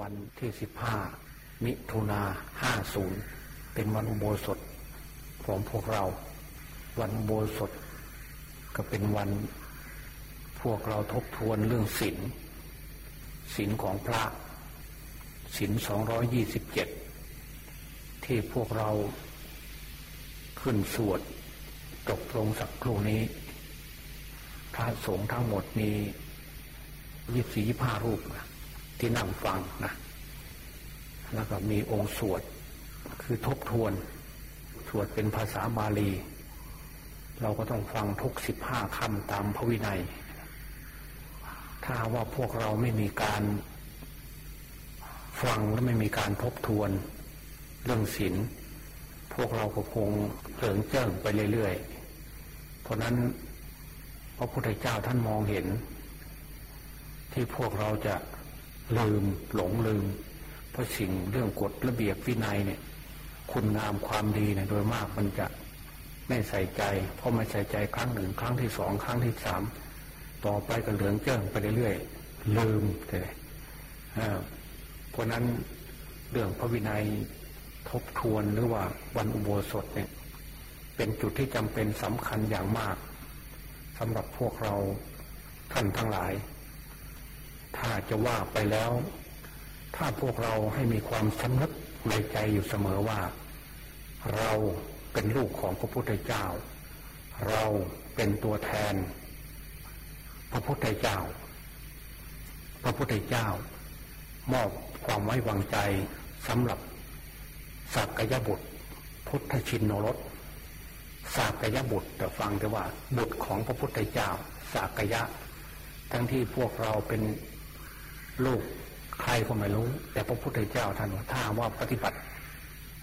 วันที่สิบห้ามิถุนาห้าศูนย์เป็นวันอุโบสถของพวกเรา วันอุโบสถ ก็เป็นวันพวกเราทบทวนเรื่องศีลศีลของพระศีลสองร้อยยี่สิบเจ็ดที่พวกเราขึ้นสวดจบลงสักครู่นี้ พระสงฆ์ทั้งหมดมียี่สี่ยี่ห้ารูปนะ ที่นั่งฟังนะแล้วก็มีองค์สวด คือทบทวน สวดเป็นภาษาบาลี เราก็ต้องฟังทุกสิบห้าคำตามพระวินัย ถ้าว่าพวกเราไม่มีการฟังและไม่มีการทบทวนเรื่องศีลพวกเราก็คงเหิงเจิ้งไปเรื่อยๆ เพราะนั้นพระพุทธเจ้าท่านมองเห็น ที่พวกเราจะ ลืมหลงลืม เพราะสิ่งเรื่องกฎระเบียบวินัยเนี่ย คุณงามความดีเนี่ยโดยมากมันจะไม่ใส่ใจเพราะไม่ใส่ใจครั้งหนึ่งครั้งที่สองครั้งที่สามต่อไปก็เหลืองเจิ้งไปเรื่อยๆลืมเลยเพราะนั้นเรื่องพระวินัยทบทวนหรือว่าวันอุโบสถเนี่ย เป็นจุดที่จำเป็นสำคัญอย่างมากสำหรับพวกเราท่านทั้งหลาย ถ้าจะว่าไปแล้ว ถ้าพวกเราให้มีความสำนึกในใจอยู่เสมอว่า เราเป็นลูกของพระพุทธเจ้า เราเป็นตัวแทน พระพุทธเจ้า พระพุทธเจ้า มอบความไว้วางใจสำหรับสักยบุตร พุทธชินนรสสักยบุตรแต่ฟังแต่ว่าบุตรของพระพุทธเจ้าสักยะ ทั้งที่พวกเราเป็น ลูกใครก็ไม่รู้ แต่พระพุทธเจ้าท่านถ้าว่าปฏิบัติ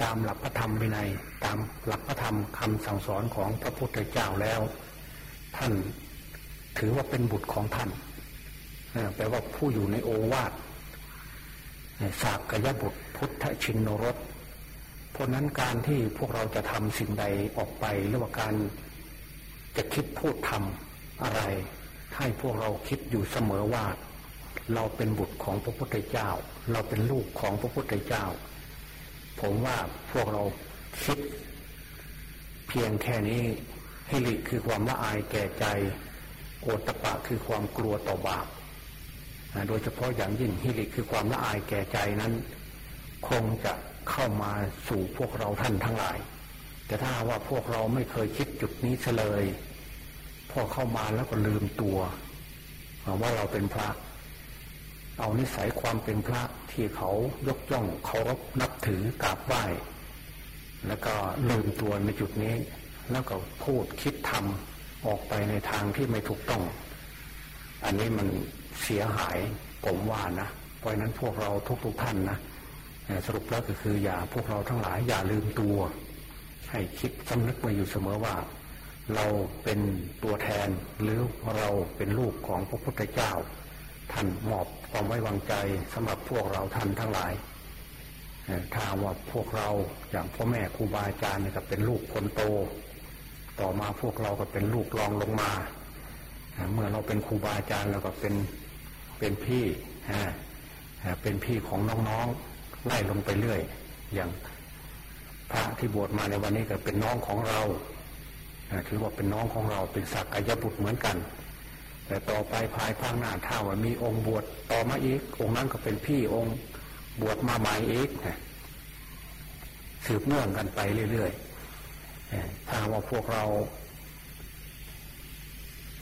ตามหลักพระธรรมวินัยตามหลักพระธรรมคำสั่งสอนของพระพุทธเจ้าแล้ว ท่านถือว่าเป็นบุตรของท่านแปลว่าผู้อยู่ในโอวาทสากยบุตรพุทธชินนรสเพราะนั้นการที่พวกเราจะทำสิ่งใดออกไปหรือว่าการจะคิดพูดทำอะไร ให้พวกเราคิดอยู่เสมอว่า เราเป็นบุตรของพระพุทธเจ้า เราเป็นลูกของพระพุทธเจ้า ผมว่าพวกเราคิด เพียงแค่นี้ฮิริคือความละอายแก่ใจโอตปะคือความกลัวต่อบาปโดยเฉพาะอย่างยิ่งฮิริคือความละอายแก่ใจนั้น คงจะเข้ามาสู่พวกเราท่านทั้งหลาย แต่ถ้าว่าพวกเราไม่เคยคิดจุดนี้เลย พอเข้ามาแล้วก็ลืมตัวว่าเราเป็นพระ เอานิสัยความเป็นพระที่เขายกย่องเคารพนับถือกราบไหว้ แล้วก็ลืมตัวในจุดนี้ แล้วก็พูดคิดทำออกไปในทางที่ไม่ถูกต้อง อันนี้มันเสียหายผมว่านะเพราะนั้นพวกเราทุกๆท่านนะสรุปแล้วก็คืออย่าพวกเราทั้งหลายอย่าลืมตัว ให้คิดสำนึกมาอยู่เสมอว่า เราเป็นตัวแทนหรือเราเป็นลูกของพระพุทธเจ้า ท่านมอบความไว้วางใจสำหรับพวกเราท่านทั้งหลายถ้าว่าพวกเราอย่างพ่อแม่ครูบาอาจารย์ก็เป็นลูกคนโต ต่อมาพวกเราก็เป็นลูกรองลงมา เมื่อเราเป็นครูบาอาจารย์เราก็เป็นเป็นพี่เป็นพี่ของน้องๆไล่ลงไปเรื่อย อย่างพระที่บวชมาในวันนี้ก็เป็นน้องของเราถือว่าเป็นน้องของเราเป็นสักกายบุตรเหมือนกัน แต่ต่อไปภายภาคหน้าถ้าว่ามีองค์บวชต่อมาอีก องค์นั้นก็เป็นพี่องค์บวชมาใหม่อีกสืบเนื่องกันไปเรื่อยๆถ้าว่าพวกเรา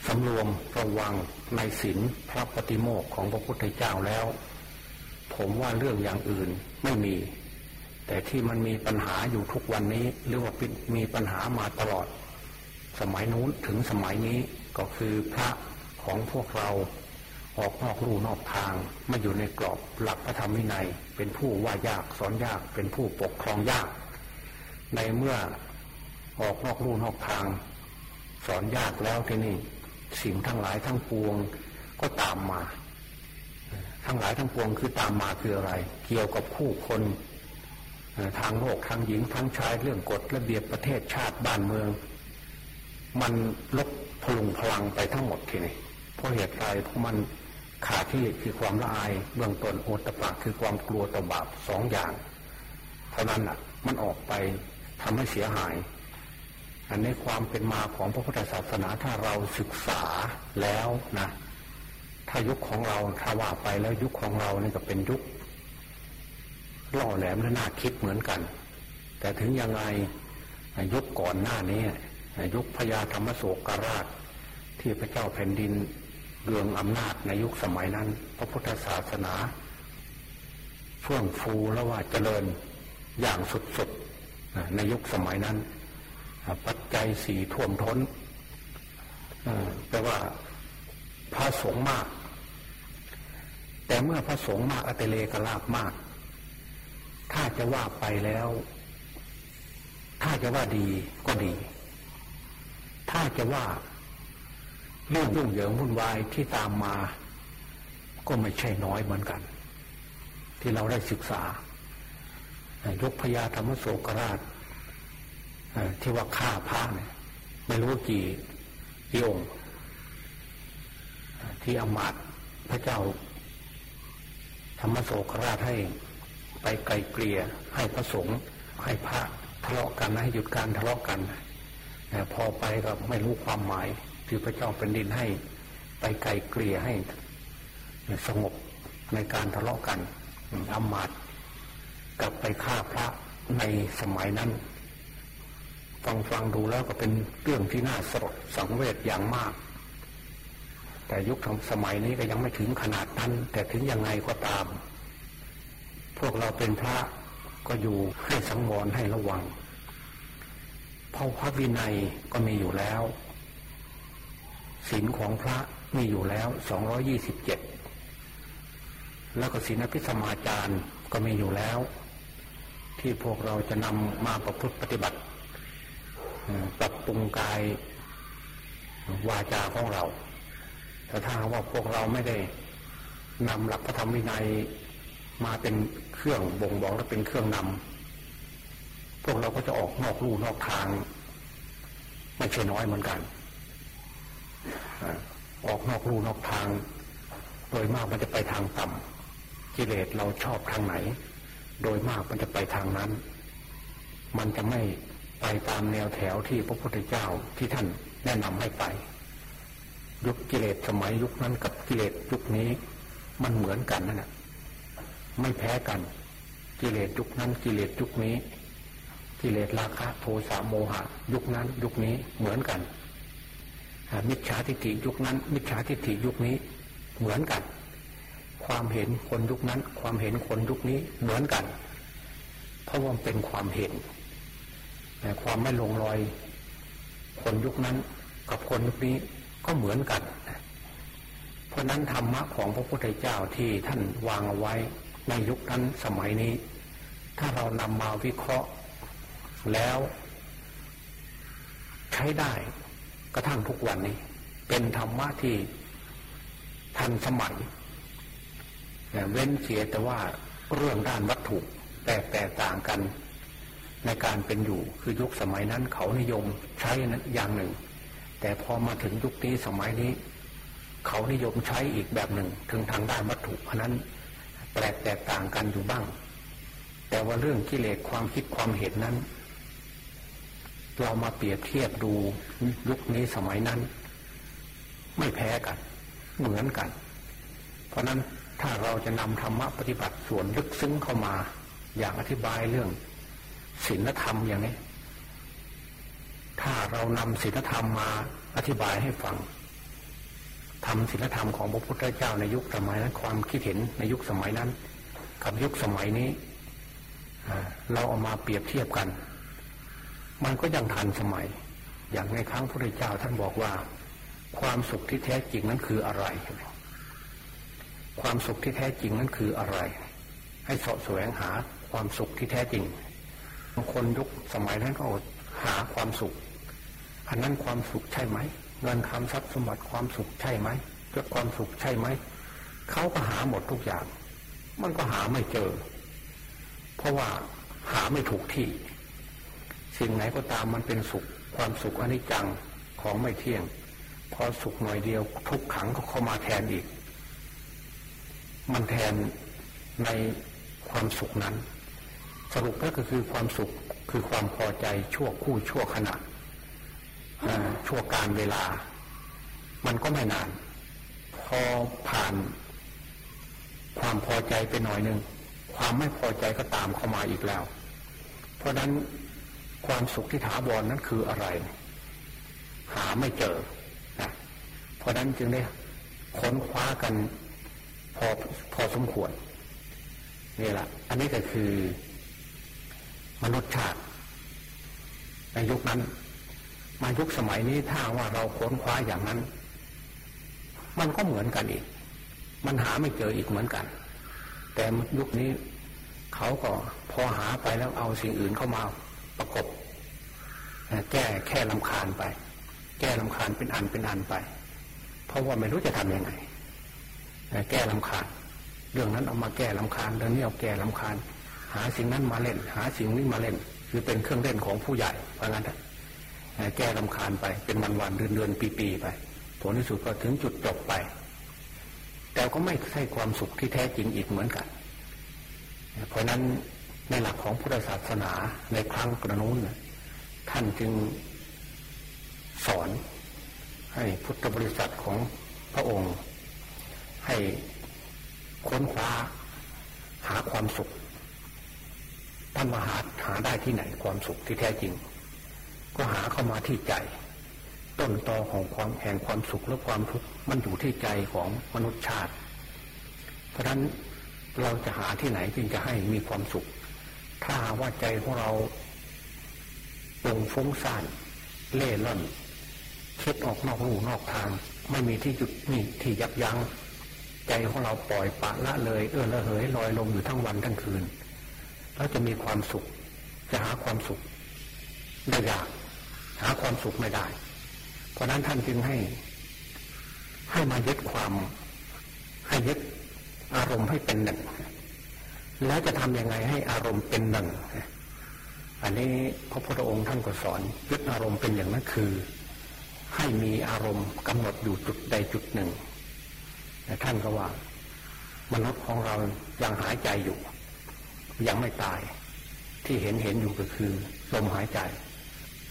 สำรวมระวังในศีลพระปฏิโมกของพระพุทธเจ้าแล้ว ผมว่าเรื่องอย่างอื่นไม่มี แต่ที่มันมีปัญหาอยู่ทุกวันนี้ หรือว่ามีปัญหามาตลอด สมัยนู้นถึงสมัยนี้ก็คือพระ ของพวกเรา ออกนอกลู่นอกทางไมาอยู่ในกรอบหลักพระธรรมวินัย เป็นผู้ว่ายากสอนยากเป็นผู้ปกครองยาก ในเมื่อออกนอกลู่นอกทาง สอนยากแล้วทีนี้สิ่งทั้งหลายทั้งปวงก็ตามมา ทั้งหลายทั้งปวงคือตามมาคืออะไร เกี่ยวกับคู่คนทางโลกทางหญิงทั้งชายเรื่องกฎระเบียบประเทศชาติบ้านเมือง มันลบพลุงพลังไปทั้งหมดทีนี้ เพราะเหตุไรเพราะมันขาดที่คือความละอายเบื้องต้นโอตปะคือความกลัวต่อบาปสองอย่าง เท่านั้นอะมันออกไปทำให้เสียหาย อันนี้ความเป็นมาของพระพุทธศาสนาถ้าเราศึกษาแล้วนะถ้ายุคของเราถ้าว่าไปแล้วยุคของเรานี่ก็เป็นยุคล่อแหลมและน่าคิดเหมือนกัน แต่ถึงยังไงยุคก่อนหน้านี้ยุคพญาธรรมโศกราช ที่พระเจ้าแผ่นดิน เรื่องอำนาจในยุคสมัยนั้น พระพุทธศาสนาเฟื่องฟูแล้วว่าเจริญอย่างสุดๆในยุคสมัยนั้น ปัจจัยสี่ท่วมท้นแปลว่าพระสงฆ์มาก แต่เมื่อพระสงฆ์มากอเตเลกลาบมาก ถ้าจะว่าไปแล้ว ถ้าจะว่าดีก็ดี ถ้าจะว่า เรื่องยุ่งเหยิงวุ่นวายที่ตามมา ก็ไม่ใช่น้อยเหมือนกัน ที่เราได้ศึกษายกพญาธรรมโศกราชที่ว่าฆ่าพระเนี่ยไม่รู้กี่กี่องค์ที่อมาตพระเจ้า ธรรมโศกราชให้ไปไกลเกลี่ยให้พระสงฆ์ให้พระทะเลาะกันให้หยุดการทะเลาะกันแต่พอไปก็ไม่รู้ความหมาย ที่พระเจ้าเป็นดินให้ไปไกลเกลี่ยให้สงบในการทะเลาะกันอมาตกลับไปฆ่าพระในสมัยนั้น ฟังฟังดูแล้วก็เป็นเรื่องที่น่าสลดสังเวชอย่างมาก แต่ยุคสมัยนี้ก็ยังไม่ถึงขนาดนั้น แต่ถึงยังไงก็ตาม พวกเราเป็นพระก็อยู่ให้สังวรให้ระวัง เพราะพระวินัยก็มีอยู่แล้ว ศีลของพระมีอยู่แล้วสองยี่สิบเจ็ดแล้วก็ศีลอภิสมาจารก็มีอยู่แล้ว ที่พวกเราจะนำมาประพฤติปฏิบัติปรับปรุงกายวาจาของเรา แต่ถ้าว่าพวกเราไม่ได้นำหลักพระธรรมวินัยมาเป็นเครื่องบ่งบอกและเป็นเครื่องนำพวกเราก็จะออกนอกลู่นอกทาง ไม่ใช่น้อยเหมือนกัน ออกนอกรูนอกทาง โดยมากมันจะไปทางต่ำกิเลสเราชอบทางไหน โดยมากมันจะไปทางนั้น มันจะไม่ไปตามแนวแถวที่พระพุทธเจ้าที่ท่านแนะนำให้ไป ยุคกิเลสสมัยยุคนั้นกับกิเลสยุคนี้ มันเหมือนกันนั่นแหะไม่แพ้กัน กิเลสยุคนั้นกิเลสยุคนี้ กิเลสราคะโทสะโมหะ ยุคนั้นยุคนี้เหมือนกัน มิจฉาทิฏฐิยุคนั้น มิจฉาทิฏฐิยุคนี้เหมือนกัน ความเห็นคนยุคนั้น ความเห็นคนยุคนี้เหมือนกัน เพราะว่าเป็นความเห็นแต่ความไม่ลงรอย คนยุคนั้นกับคนยุคนี้ก็เหมือนกัน เพราะนั้นธรรมะของพระพุทธเจ้าที่ท่านวางเอาไว้ในยุคนั้นสมัยนี้ ถ้าเรานำมาวิเคราะห์แล้ว ใช้ได้ กระทั่งทุกวันนี้ เป็นธรรมะที่ทันสมัยเว้นเสียแต่ว่าเรื่องด้านวัตถุแตกแตกต่างกัน ในการเป็นอยู่คือยุคสมัยนั้นเขานิยมใช้อย่างหนึ่ง แต่พอมาถึงยุคนี้สมัยนี้ เขานิยมใช้อีกแบบหนึ่ง ถึงทางด้านวัตถุเพราะนั้นแปลกแตกต่างกันอยู่บ้าง แต่ว่าเรื่องกิเลสความคิดความเห็นนั้น เรามาเปรียบเทียบดูยุคนี้สมัยนั้น ไม่แพ้กัน เหมือนกัน เพราะนั้นถ้าเราจะนำธรรมะปฏิบัติส่วนลึกซึ้งเข้ามา อย่างอธิบายเรื่องศีลธรรมอย่างนี้ ถ้าเรานำศีลธรรมมาอธิบายให้ฟังทำศีลธรรมของพระพุทธเจ้าในยุคสมัยนั้น ความคิดเห็นในยุคสมัยนั้น กับยุคสมัยนี้เราเอามาเปรียบเทียบกัน มันก็ยังทันสมัย อย่างในครั้งพระเจ้าท่านบอกว่า ความสุขที่แท้จริงนั้นคืออะไร ความสุขที่แท้จริงนั้นคืออะไร ให้สาะแสวงหาความสุขที่แท้จริงบางคนยุคสมัยนั้นก็หาความสุข อันนั้นความสุขใช่ไหมเงินคำทรัพย์สมบัติความสุขใช่ไหมเกิดความสุขใช่ไหมเขาก็หาหมดทุกอย่าง มันก็หาไม่เจอ เพราะว่าหาไม่ถูกที่ สิ่งไหนก็ตามมันเป็นสุข ความสุขอนิจจังของไม่เที่ยง พอสุขหน่อยเดียว ทุกขังก็เข้ามาแทนอีก มันแทนในความสุขนั้น สรุปก็คือความสุขคือความพอใจชั่วคู่ชั่วขณะชั่วการเวลา มันก็ไม่นาน พอผ่าน ความพอใจไปหน่อยหนึ่งความไม่พอใจก็ตามเข้ามาอีกแล้ว เพราะนั้น ความสุขที่ถาวรนนั้นคืออะไร หาไม่เจอนะเพราะนั้นจึงได้ค้นคว้ากันพอพอสมควรนี่แหละอันนี้ก็คือ มนุษย์ชาติในยุคนั้น มายุคสมัยนี้ถ้าว่าเราค้นคว้าอย่างนั้น มันก็เหมือนกันอีก มันหาไม่เจออีกเหมือนกัน แต่ยุคนี้เขาก็พอหาไปแล้วเอาสิ่งอื่นเข้ามา ประกบแก้แค่ลำคาญไป แก้ลำคาญเป็นอันเป็นอันไป เพราะว่าไม่รู้จะทำยังไงแก้ลำคาญเรื่องนั้นเอามาแก้ลำคาญเรื่องนี้เอาแก้ลำคาญ หาสิ่งนั้นมาเล่น หาสิ่งนี้มาเล่น คือเป็นเครื่องเล่นของผู้ใหญ่เพราะงั้นแก้ลำคาญไป เป็นวันวันเดือนเดือนปีปีไป ผลที่สุดก็ถึงจุดจบไป แต่ก็ไม่ใช่ความสุขที่แท้จริงอีกเหมือนกัน เพราะนั้น ในหลักของพุทธศาสนาในครั้งกระนู้นท่านจึงสอนให้พุทธบริษัทของพระองค์ ให้ค้นคว้าหาความสุขท่านมาหาหาได้ที่ไหนความสุขที่แท้จริง ก็หาเข้ามาที่ใจ ต้นตอของความแห่งความสุขและความทุกข์มันอยู่ที่ใจของมนุษย์ชาติ เพราะฉะนั้นเราจะหาที่ไหนจึงจะให้มีความสุข ถ้าว่าใจของเราปงฟุ้งซ่านเล่ร่อนคิดออกนอกรูนอกทาง ไม่มีที่หยุดนี่ที่ยับยัง้งใจของเราปล่อยปะละเลย เอื้อละเหยลอยลงอยู่ทั้งวันทั้งคืน แล้วจะมีความสุข จะหาความสุขได้ยากหาความสุขไม่ได้ เพราะนั้นท่านจึงให้ ให้มายึดความ ให้ยึดอารมณ์ให้เป็นหนึ่ง แล้วจะทำยังไงให้อารมณ์เป็นหนึ่ง อันนี้พระพุทธองค์ท่านก็สอนยึดอารมณ์เป็นอย่างนั้นคือ ให้มีอารมณ์กำหนดอยู่จุดใดจุดหนึ่งแต่ท่านก็ว่ามนุษย์ของเรายังหายใจอยู่ ยังไม่ตาย ที่เห็นเห็นอยู่ก็คือลมหายใจ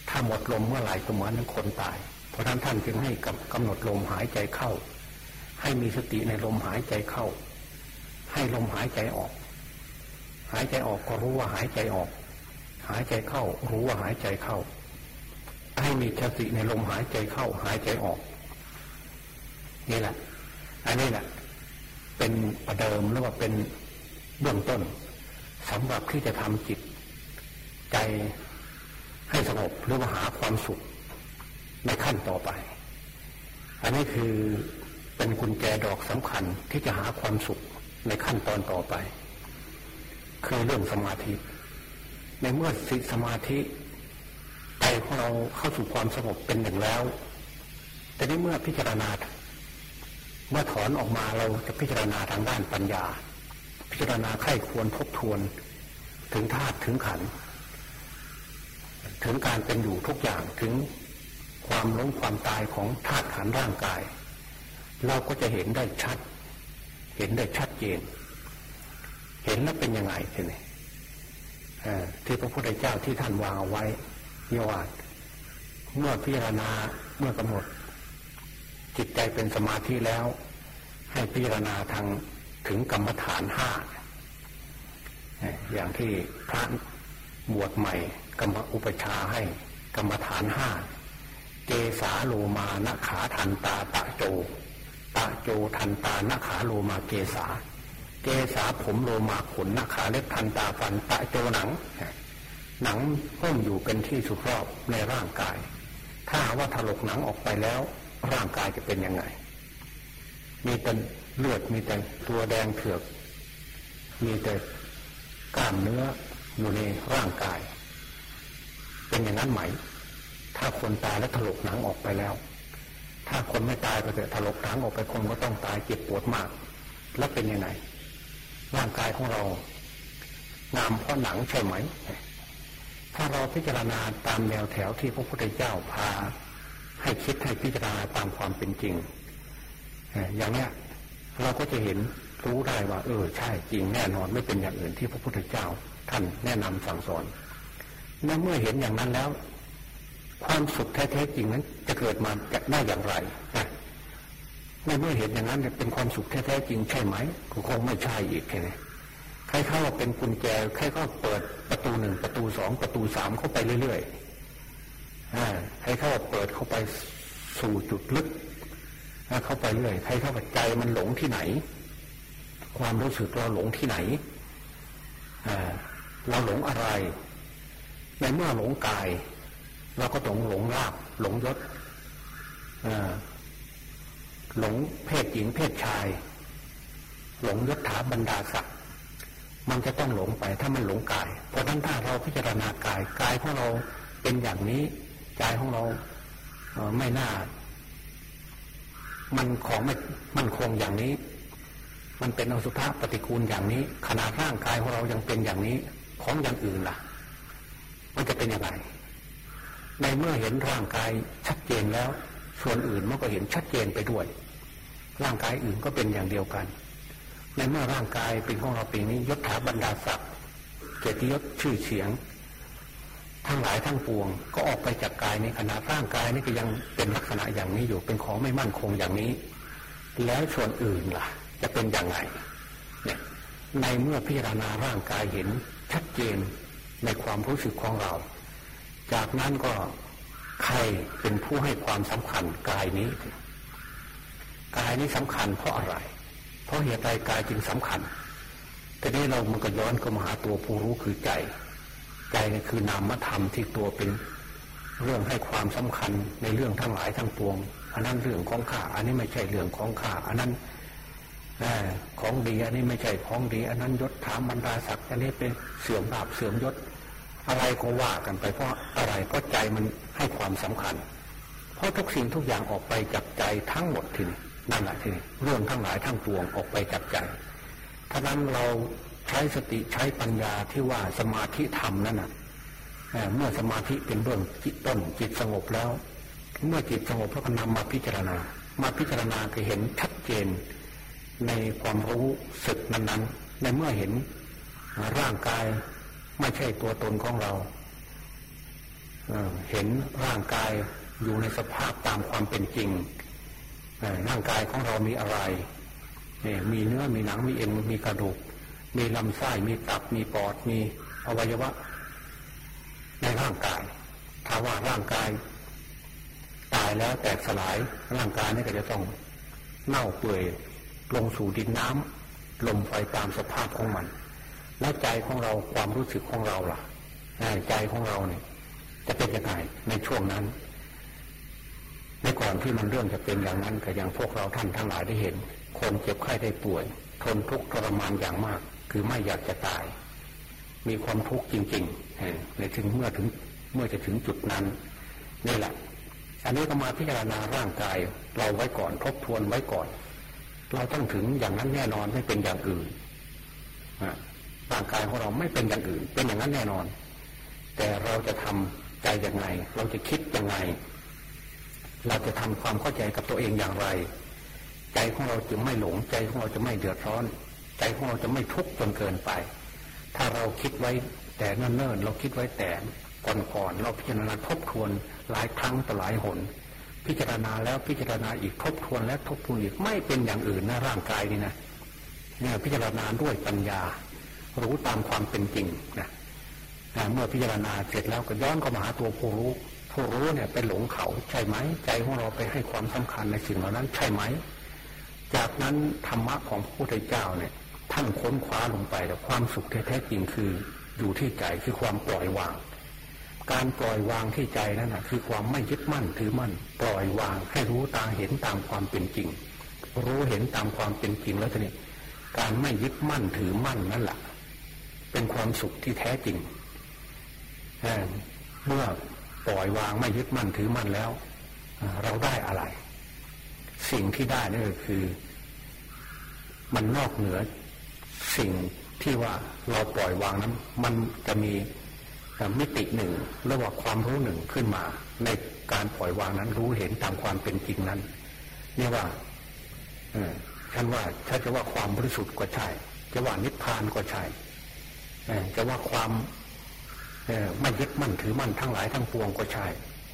ถ้าหมดลมเมื่อไหร่ก็เหมือนคนตาย เพราะนั้นท่านจึงให้กำหนดลมหายใจเข้า ให้มีสติในลมหายใจเข้า ให้ลมหายใจออก หายใจออกก็รู้ว่าหายใจออก หายใจเข้า รู้ว่าหายใจเข้า ให้มีสติในลมหายใจเข้า หายใจออก นี่แหละ อันนี้แหละเป็นประเดิมหรือว่าเป็นเบื้องต้นสำหรับที่จะทำจิต ใจให้สงบหรือว่าหาความสุขในขั้นต่อไป อันนี้คือเป็นกุญแจดอกสำคัญที่จะหาความสุขในขั้นตอนต่อไป คือเรื่องสมาธิ ในเมื่อสิสมาธิใจของเราเข้าสู่ความสงบเป็นหนึ่งแล้ว แต่ในเมื่อพิจารณา เมื่อถอนออกมาเราจะพิจารณาทางด้านปัญญา พิจารณาไข้ควรทบทวน ถึงธาตุถึงขัน ถึงการเป็นอยู่ทุกอย่างถึงความล้มความตายของธาตุขันร่างกาย เราก็จะเห็นได้ชัด เห็นได้ชัดเจน เห็นแล้วเป็นยังไงทีนี้ที่พระพุทธเจ้าที่ท่านวางเอาไว้เนี่ยว่าเมื่อพิจารณาเมื่อกำหนด จิตใจเป็นสมาธิแล้ว ให้พิจารณาทางถึงกรรมฐานห้าอย่างที่พระบวชใหม่ กรรมอุปชาให้กรรมฐานห้าเกสาโลมานขาทันตาตะโจ ตะโจทันตานขาโลมาเกสา เกสาผมโลมาขนนาขาเล็บทันตาฟันตะโจหนัง หนังห้มอยู่เป็นที่สุดรอบในร่างกาย ถ้าว่าถลกหนังออกไปแล้ว ร่างกายจะเป็นยังไง มีแต่เลือดมีแต่ตัวแดงเถือก มีแต่กล้ามเนื้ออยู่ในร่างกาย เป็นอย่างนั้นไหม ถ้าคนตายแล้วถลกหนังออกไปแล้ว ถ้าคนไม่ตายก็จะถลกหนังออกไปคนก็ต้องตายเจ็บปวดมาก แล้วเป็นยังไง ร่างกายของเรางามเพราะหนังใช่ไหม ถ้าเราพิจารณาตามแนวแถวที่พระพุทธเจ้าพา ให้คิดให้พิจารณาตามความเป็นจริง อย่างนี้เราก็จะเห็นรู้ได้ว่า เออใช่จริงแน่นอนไม่เป็นอย่างอื่นที่พระพุทธเจ้า ท่านแนะนำสั่งสอนเมื่อเห็นอย่างนั้นแล้ว ความสุขแท้ๆจริงนั้น จะเกิดมาจะได้อย่างไรนะ ในเมื่อเห็นอย่างนั้นเป็นความสุขแท้ๆจริงใช่ไหมก็คงไม่ใช่อีกแค่นี้ใครเข้าเป็นกุญแจใครก็เปิดประตูหนึ่งประตูสองประตูสามเข้าไปเรื่อยๆใครเข้าเปิดเข้าไปสู่จุดลึกเข้าไปเรื่อยใครเข้าไปใจมันหลงที่ไหน ความรู้สึกเราหลงที่ไหนเราหลงอะไร ในเมื่อหลงกาย เราก็ต้องหลงลาบหลงยศ หลงเพศหญิงเพศชาย หลงยศถาบรรดาศักดิ์มันจะต้องหลงไปถ้ามันหลงกาย เพราะนั้นถ้าเราพิจารณากายกายของเราเป็นอย่างนี้ใจของเราไม่น่า มันของไม่มันคงอย่างนี้ มันเป็นอสุภะปฏิกูลอย่างนี้ ขนาดร่างกายของเรายังเป็นอย่างนี้ ของอย่างอื่นล่ะ มันจะเป็นอยังไงในเมื่อเห็นร่างกายชัดเจนแล้ว ส่วนอื่นมันก็เห็นชัดเจนไปด้วย ร่างกายอื่นก็เป็นอย่างเดียวกัน ในเมื่อร่างกายเป็นของเราเป็นนี้ยศถาบรรดาศักดิ์เกียรติยศชื่อเสียง ทั้งหลายทั้งปวง ก็ออกไปจากกายในขณะร่างกายนี่ก็ยังเป็นลักษณะอย่างนี้อยู่เป็นของไม่มั่นคงอย่างนี้ แล้วส่วนอื่นล่ะ จะเป็นอย่างไรเนี่ยในเมื่อพิจารณาร่างกายเห็นชัดเจนในความรู้สึกของเรา จากนั้นก็ ใครเป็นผู้ให้ความสำคัญกายนี้ กายนี้สำคัญเพราะอะไร เพราะเหตุใดกายจึงสำคัญแต่นี้เรามันก็ย้อนก็มาหาตัวผู้รู้คือใจ ใจนี่คือนามธรรมที่ตัวเป็นเรื่องให้ความสำคัญในเรื่องทั้งหลายทั้งปวง อันนั้นเรื่องของข้า อันนี้ไม่ใช่เรื่องของข้า อันนั้นของดี อันนี้ไม่ใช่ของดี อันนั้นยศถามบรรดาศักดิ์อันนี้เป็นเสื่อมบาปเสื่อมยศ อะไรก็ว่ากันไปเพราะอะไรเพราะใจมันให้ความสำคัญ เพราะทุกสิ่งทุกอย่างออกไปจากใจทั้งหมดทีนี้นั่นแหละที่เรื่องทั้งหลายทั้งปวงออกไปจากใจถ้านั้นเราใช้สติใช้ปัญญาที่ว่าสมาธิธรรมนั่นน่ะเมื่อสมาธิเป็นเบื้องจิตต้นจิตสงบแล้ว เมื่อจิตสงบแล้วก็นำมาพิจารณา มาพิจารณาก็เห็นชัดเจนในความรู้สึกนั้นๆ ในเมื่อเห็นร่างกาย ไม่ใช่ตัวตนของเราเห็นร่างกายอยู่ในสภาพตามความเป็นจริงร่างกายของเรามีอะไรมีเนื้อมีหนังมีเอ็นมีกระดูก มีลำไส้มีตับมีปอดมีอวัยวะ ในร่างกายถ้าว่าร่างกาย ตายแล้วแตกสลายร่างกายนี่ก็จะต้องเน่าเปื่อยลงสู่ดินน้ำลมไฟตามสภาพของมัน แล้วใจของเราความรู้สึกของเราล่ะใจของเราเนี่ย จะเป็นยังไงในช่วงนั้นในก่อนที่มันเรื่องจะเป็นอย่างนั้นก็อย่างพวกเราท่านทั้งหลายได้เห็น คนเจ็บไข้ได้ป่วย ทนทุกข์ทรมานอย่างมาก คือไม่อยากจะตาย มีความทุกข์จริงๆในถึงเมื่อถึงเมื่อจะถึงจุดนั้นนี่แหละอันนี้ก็มาพิจารณาร่างกาย เราไว้ก่อนทบทวนไว้ก่อน เราต้องถึงอย่างนั้นแน่นอนไม่เป็นอย่างอื่น ร่างกายของเราไม่เป็นอย่างอื่น เป็นอย่างนั้นแน่นอน แต่เราจะทำใจอยังไง เราจะคิดอยังไง เราจะทำความเข้าใจกับตัวเองอย่างไร ใจของเราจะไม่หลง ใจของเราจะไม่เดือดร้อน ใจของเราจะไม่ทุกข์จนเกินไป ถ้าเราคิดไว้แต่เนิ่นๆเราคิดไว้แต่ก่อนๆเราพิจารณาทบทวนหลายครั้งต่อหลายหน พิจารณาแล้วพิจารณาอีกทบทวนและทบทวนอีกไม่เป็นอย่างอื่นนะร่างกายนี่นะเนี่ยพิจารณาด้วยปัญญา รู้ตามความเป็นจริงนะเมื่อพิจารณาเสร็จแล้วก็ย้อนเข้ามาหาตัวผู้รู้ผู้รู้เนี่ยไปหลงเขาใช่ไหมใจของเราไปให้ความสำคัญในสิ่งเหล่านั้นใช่ไหม จากนั้นธรรมะของพระพุทธเจ้าเนี่ย ท่านค้นคว้าลงไปแต่ความสุขแท้จริงคืออยู่ที่ใจคือความปล่อยวาง การปล่อยวางที่ใจนั่นนะคือความไม่ยึดมั่นถือมั่น ปล่อยวางให้รู้ตาเห็นตามความเป็นจริง รู้เห็นตามความเป็นจริงแล้วทีนี้การไม่ยึดมั่นถือมั่นนั่นแหละ เป็นความสุขที่แท้จริงเมื่อปล่อยวางไม่ยึดมั่นถือมั่นแล้ว เราได้อะไร สิ่งที่ได้นี่ก็คือ มันนอกเหนือ สิ่งที่ว่าเราปล่อยวางนั้น มันจะมีมิติหนึ่งระหว่างความรู้หนึ่งขึ้นมา ในการปล่อยวางนั้นรู้เห็นตามความเป็นจริงนั้นเนี่ว่าฉันว่าถ้าจะว่าความบริสุทธิ์ก็ใช่จะว่านิพพานก็ใช่ จะว่าความไม่ยึดมั่นถือมั่นทั้งหลายทั้งปวงก็ใช่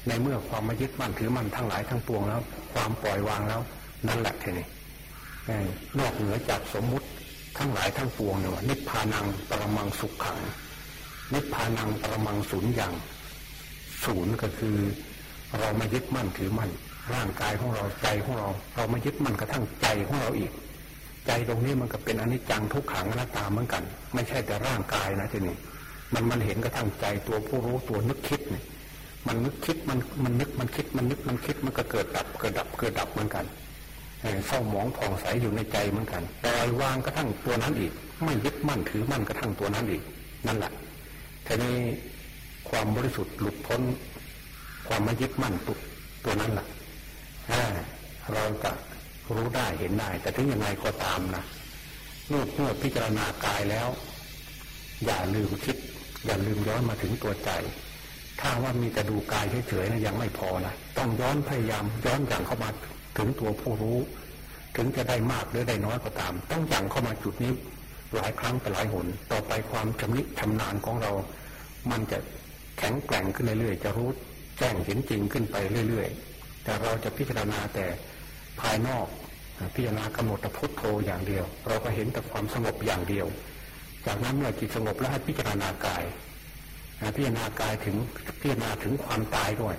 ในเมื่อความไม่ยึดมั่นถือมั่นทั้งหลายทั้งปวงแล้ว ความปล่อยวางแล้ว นั่นแหละทีนี้นอกเหนือจากสมมุติทั้งหลายทั้งปวงเนี่ยว่านิพพานังปรมังสุขขัง นิพพานังปรมังศูนย์อย่างศูนย์ก็คือ เราไม่ยึดมั่นถือมั่นร่างกายของเราใจของเรา เราไม่ยึดมั่นกระทั่งใจของเราอีก ใจตรงนี้มันก็เป็นอนิจจังทุกขังอนัตตาเหมือนกัน ไม่ใช่แต่ร่างกายนะทีนี้มันมันเห็นกระทั่งใจตัวผู้รู้ตัวนึกคิดเนี่ยมันนึกคิดมันมันนึกมันคิดมันนึกมันคิดมันก็เกิดดับเกิดดับเกิดดับเหมือนกันเศร้าหมองผ่องใสอยู่ในใจเหมือนกันแต่วางกระทั่งตัวนั้นอีก ไม่ยึดมั่นถือมั่นกระทั่งตัวนั้นอีก นั่นแหละทีนี้ความบริสุทธิ์หลุดพ้น ความไม่ยึดมั่นตัวตัวนั้นแหละเราจะ รู้ได้เห็นได้ แต่ถึงยังไงก็ตามนะเมื่อเมื่อพิจารณากายแล้ว อย่าลืมคิด อย่าลืมย้อนมาถึงตัวใจ ถ้าว่ามีแต่ดูกายเฉยๆนะยังไม่พอนะต้องย้อนพยายามย้อนอย่างเข้ามาถึงตัวผู้รู้ ถึงจะได้มากหรือได้น้อยก็ตาม ต้องอย่างเข้ามาจุดนี้ หลายครั้งไปหลายหน ต่อไปความชำนิชำนาญของเรา มันจะแข็งแกร่งขึ้นเรื่อยๆจะรู้แจ้งเห็นจริงขึ้นไปเรื่อยๆ แต่เราจะพิจารณาแต่ ภายนอกพิจารณากำหนดแต่พุทโธอย่างเดียว เราก็เห็นแต่ความสงบอย่างเดียว จากนั้นเมื่อจิตสงบแล้วให้พิจารณากายพิจารณากายถึงพิจารณาถึงความตายด้วย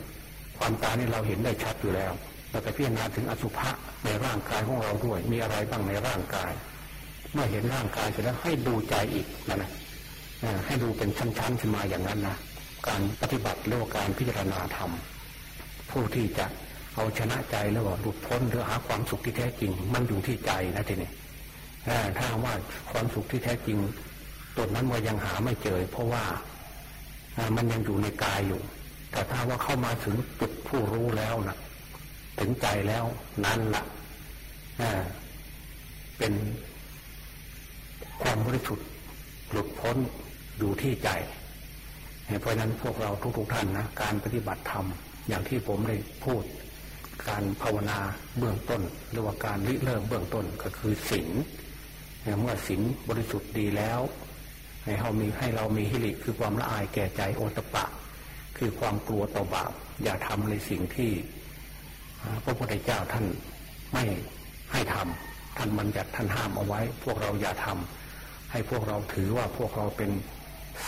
ความตายนี่เราเห็นได้ชัดอยู่แล้วเราไปพิจารณาถึงอสุภะในร่างกายของเราด้วย มีอะไรบ้างในร่างกาย เมื่อเห็นร่างกายเสร็จแล้วให้ดูใจอีกนะนะให้ดูเป็นชั้นๆขึ้นมาอย่างนั้นนะการปฏิบัติเรื่องการพิจารณาธรรมผู้ที่จะ เอาชนะใจแล้วก็หลุดพ้นหรือหาความสุขที่แท้จริง มันอยู่ที่ใจนะทีนี้ถ้าว่าความสุขที่แท้จริงตัวนั้นว่ายังหาไม่เจอ เพราะว่ามันยังอยู่ในกายอยู่ แต่ถ้าว่าเข้ามาถึงจุดผู้รู้แล้วนะถึงใจแล้วนั่นละ่ะเป็นความบริสุทธิ์หลุดพ้นอยู่ที่ใจ เพราะนั้นพวกเราทุกๆทท่านนะการปฏิบัติธรรมอย่างที่ผมได้พูด การภาวนาเบื้องต้น หรือว่าการริเริ่มเบื้องต้นก็คือศีลเมื่อศีลบริสุทธิ์ดีแล้วให้เรามีให้เรามีฮิริคือความละอายแก่ใจโอตปะ คือความกลัวต่อบาปอย่าทำในสิ่งที่พระพุทธเจ้าท่านไม่ให้ทำท่านบัญญัติท่านห้ามเอาไว้ พวกเราอย่าทำให้พวกเราถือว่าพวกเราเป็น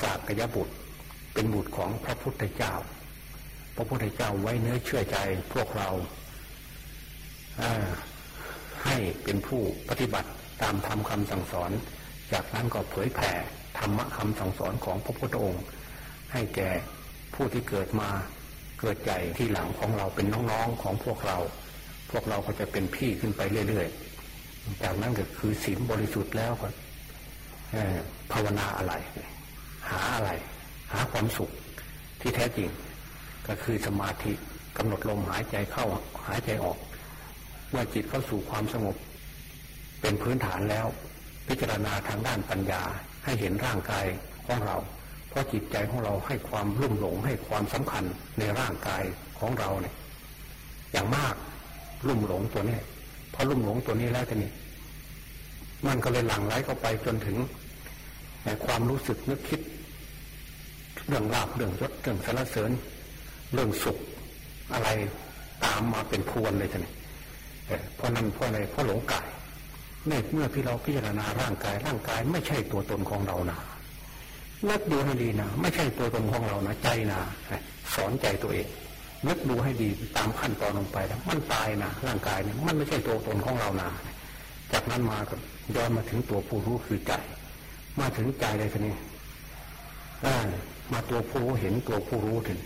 สากยบุตร เป็นบุตรของพระพุทธเจ้า พระพุทธเจ้าไว้เนื้อเชื่อใจพวกเรา ให้เป็นผู้ปฏิบัติตามธรรมคำสั่งสอน จากนั้นก็เผยแผ่ธรรมะคำสั่งสอนของพระพุทธองค์ ให้แก่ผู้ที่เกิดมาเกิดใหญ่ที่หลังของเราเป็นน้องๆของพวกเรา พวกเราก็จะเป็นพี่ขึ้นไปเรื่อยๆ จากนั้นก็คือศีลบริสุทธิ์แล้วก็ภาวนาอะไร หาอะไร หาความสุขที่แท้จริง ก็คือสมาธิกำหนดลมหายใจเข้าหายใจออก เมื่อจิตเข้าสู่ความสงบ เป็นพื้นฐานแล้ว พิจารณาทางด้านปัญญาให้เห็นร่างกายของเรา เพราะจิตใจของเราให้ความรุ่มหลงให้ความสำคัญในร่างกายของเราเนี่ย อย่างมากรุ่มหลงตัวนี้พอรุ่มหลงตัวนี้แล้วทีนี้มันก็เลยหลั่งไหลเข้าไปจนถึงในความรู้สึกนึกคิด เรื่องลาบเรื่องยศเรื่องสารเสริญ เรื่องสุขอะไรตามมาเป็นพวนเลยท่าน เพราะนั้นเพราะอะไรเพราะหลงกายเมื่อพี่เราพิจารณาร่างกายร่างกาย ไม่ใช่ตัวตนของเรานะนึกดูให้ดีนะไม่ใช่ตัวตนของเรานะใจนะสอนใจตัวเองนึกดูให้ดีตามขั้นตอนลงไปแล้วมันตายนะร่างกายเนี่ยมันไม่ใช่ตัวตนของเรานะจากนั้นมาก็ย้อนมาถึงตัวผู้รู้คือใจ มาถึงใจเลยทีนี้มาตัวผู้รู้เห็นตัวผู้รู้ถึง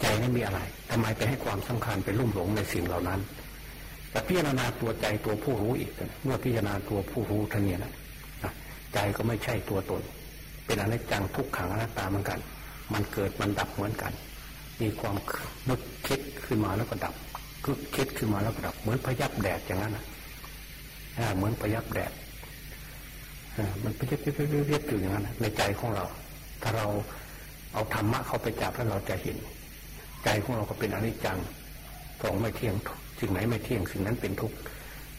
ใจนั้นมีอะไรทำไมไปให้ความสำคัญไปรุ่มหลงในสิ่งเหล่านั้น พิจารณาตัวใจตัวผู้รู้อีกเมื่อพิจารณาตัวผู้รู้ท่านเนี่ยนะใจก็ไม่ใช่ตัวตน เป็นอนิจจังทุกขังอนัตตาเหมือนกัน มันเกิดมันดับเหมือนกัน มีความนึกคิดขึ้นมาแล้วก็ดับกึกคิดขึ้นมาแล้วก็ดับ เหมือนพยับแดดอย่างนั้นนะเหมือนพยับแดดมันพยับเรียบเรียบอยู่อย่างนั้นในใจของเรา ถ้าเราเอาธรรมะเข้าไปจับแล้วเราจะเห็น ใจของเราก็เป็นอนิจจังของไม่เที่ยง สิ่งไหนไม่เที่ยงสิ่งนั้นเป็นทุก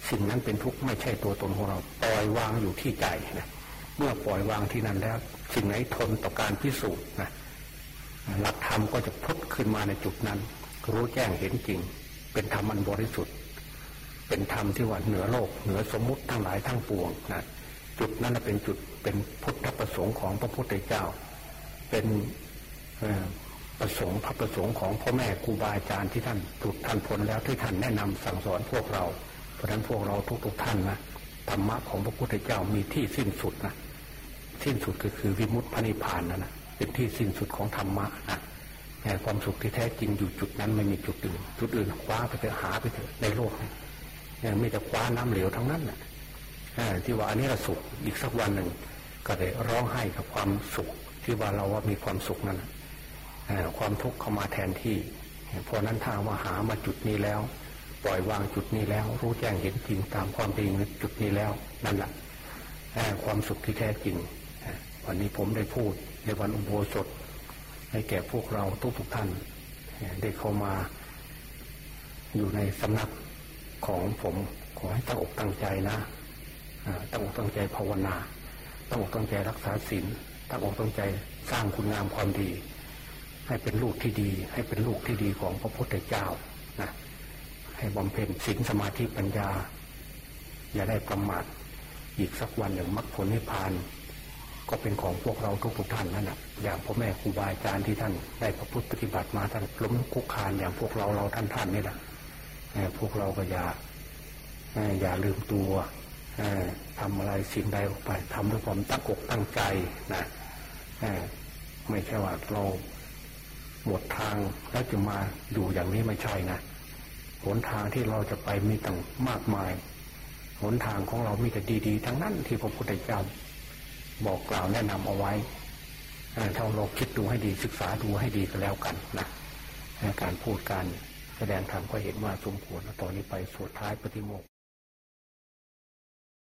สิ่งนั้นเป็นทุกข์ไม่ใช่ตัวตนของเราปล่อยวางอยู่ที่ใจนะเมื่อปล่อยวางที่นั่นแล้ว สิ่งไหนทนต่อการพิสูจน์นะหลักธรรมก็จะพุทขึ้นมาในจุดนั้น รู้แจ้งเห็นจริง เป็นธรรมอันบริสุทธิ์ เป็นธรรมที่ว่าเหนือโลก เหนือสมมุติทั้งหลายทั้งปวงนะจุดนั้นเป็นจุดเป็นพุทธประสงค์ของพระพุทธเจ้า เป็น ประสงค์พระประสงค์ของพ่อแม่ครูบาอาจารย์ที่ท่านถูกท่านพ้นแล้วที่ท่านแนะนำสั่งสอนพวกเรา เพราะฉะนั้นพวกเราทุกๆท่านนะธรรมะของพระพุทธเจ้ามีที่สิ้นสุดนะสิ้นสุดก็คือวิมุตติพระนิพพานนะนะเป็นที่สิ้นสุดของธรรมะนะแต่ความสุขที่แท้จริงอยู่จุดนั้นไม่มีจุดอื่น จุดอื่นคว้าไปเถอะหาไปเถอะในโลกนี้ไม่แต่คว้าน้ำเหลวทั้งนั้นนะที่ว่าอันนี้เราสุขอีกสักวันหนึ่งก็ได้ร้องไห้กับความสุขที่ว่าเราว่ามีความสุขนั้น ความทุกข์เข้ามาแทนที่เพราะนั้นถ้าว่าหามาจุดนี้แล้ว ปล่อยวางจุดนี้แล้ว รู้แจ้งเห็นจริงตามความเป็นในจุดนี้แล้วนั่นแหละความสุขที่แท้จริง วันนี้ผมได้พูดในวันอุโบสถ ให้แก่พวกเราทุกทุกท่าน ได้เข้ามา อยู่ในสำนักของผมขอให้ตั้งอกตั้งใจนะตั้งอกตั้งใจภาวนา ตั้งอกตั้งใจรักษาศีลตั้งอกตั้งใจสร้างคุณงามความดี ให้เป็นลูกที่ดี ให้เป็นลูกที่ดีของพระพุทธเจ้านะให้บำเพ็ญศีลสมาธิปัญญา อย่าได้ประมาทอีกสักวันอย่างมรรคผลนิพพาน ก็เป็นของพวกเราทุกๆท่านนั่นแหละอย่างพ่อแม่ครูบาอาจารย์ที่ท่านได้ประพฤติปฏิบัติมาท่านล้มคุกคานอย่างพวกเราเราท่านท่านนี่แหละพวกเราก็อย่าอย่าลืมตัวทำอะไรสิ่งใดออกไปทำด้วยความตั้งอกตั้งใจนะไม่ใช่ว่าเรา หมดทางแล้วจะมาอยู่อย่างนี้ไม่ใช่นะหนทางที่เราจะไปมีต่างมากมาย หนทางของเรามีแต่ดีๆ ทั้งนั้นที่พระพุทธเจ้าบอกกล่าวแนะนำเอาไว้ถ้าเราคิดดูให้ดีศึกษาดูให้ดีก็แล้วกันนะการพูดการแสดงธรรมก็เห็นว่าสมควรตอนนี้ไปสวดท้ายปฏิโมก